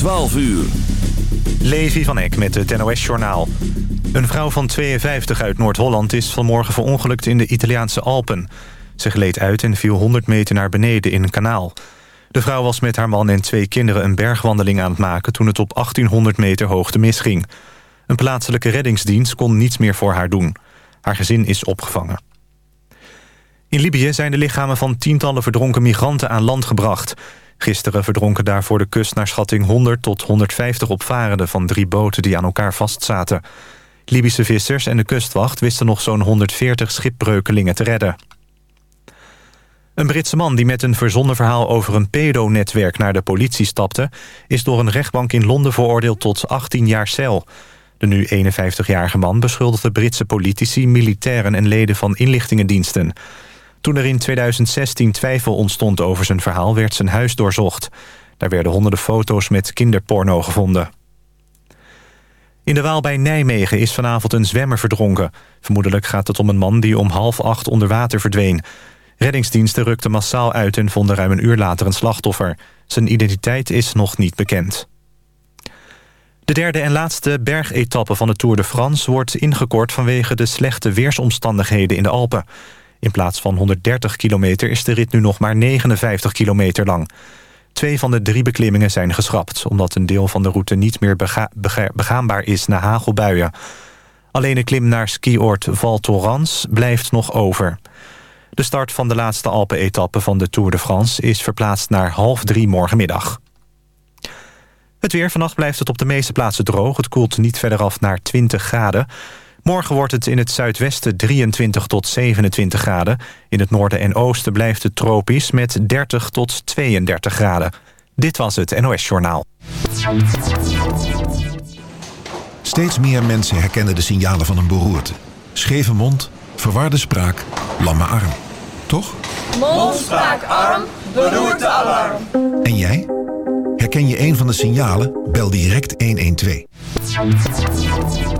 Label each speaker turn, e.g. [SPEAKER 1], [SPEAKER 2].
[SPEAKER 1] 12 uur.
[SPEAKER 2] Levi van Eck met het NOS-journaal. Een vrouw van 52 uit Noord-Holland is vanmorgen verongelukt in de Italiaanse Alpen. Ze gleed uit en viel 100 meter naar beneden in een kanaal. De vrouw was met haar man en twee kinderen een bergwandeling aan het maken... toen het op 1800 meter hoogte misging. Een plaatselijke reddingsdienst kon niets meer voor haar doen. Haar gezin is opgevangen. In Libië zijn de lichamen van tientallen verdronken migranten aan land gebracht. Gisteren verdronken daar voor de kust naar schatting 100 tot 150 opvarenden... van drie boten die aan elkaar vastzaten. Libische vissers en de kustwacht wisten nog zo'n 140 schipbreukelingen te redden. Een Britse man die met een verzonnen verhaal over een pedonetwerk naar de politie stapte... is door een rechtbank in Londen veroordeeld tot 18 jaar cel. De nu 51-jarige man beschuldigde Britse politici, militairen en leden van inlichtingendiensten. Toen er in 2016 twijfel ontstond over zijn verhaal werd zijn huis doorzocht. Daar werden honderden foto's met kinderporno gevonden. In de Waal bij Nijmegen is vanavond een zwemmer verdronken. Vermoedelijk gaat het om een man die om half acht onder water verdween. Reddingsdiensten rukten massaal uit en vonden ruim een uur later een slachtoffer. Zijn identiteit is nog niet bekend. De derde en laatste bergetappe van de Tour de France... wordt ingekort vanwege de slechte weersomstandigheden in de Alpen. In plaats van 130 kilometer is de rit nu nog maar 59 kilometer lang. Twee van de drie beklimmingen zijn geschrapt... omdat een deel van de route niet meer begaanbaar is na hagelbuien. Alleen de klim naar skioord Val Thorens blijft nog over. De start van de laatste Alpen-etappe van de Tour de France... is verplaatst naar half drie morgenmiddag. Het weer. Vannacht blijft het op de meeste plaatsen droog. Het koelt niet verder af naar 20 graden. Morgen wordt het in het zuidwesten 23 tot 27 graden. In het noorden en oosten blijft het tropisch met 30 tot 32 graden. Dit was het NOS Journaal.
[SPEAKER 3] Steeds meer mensen herkennen de signalen van een beroerte. Scheve mond, verwarde spraak, lamme arm. Toch?
[SPEAKER 4] Mond, spraak, arm, beroerte, alarm.
[SPEAKER 3] En jij? Herken je een van de signalen? Bel direct 112.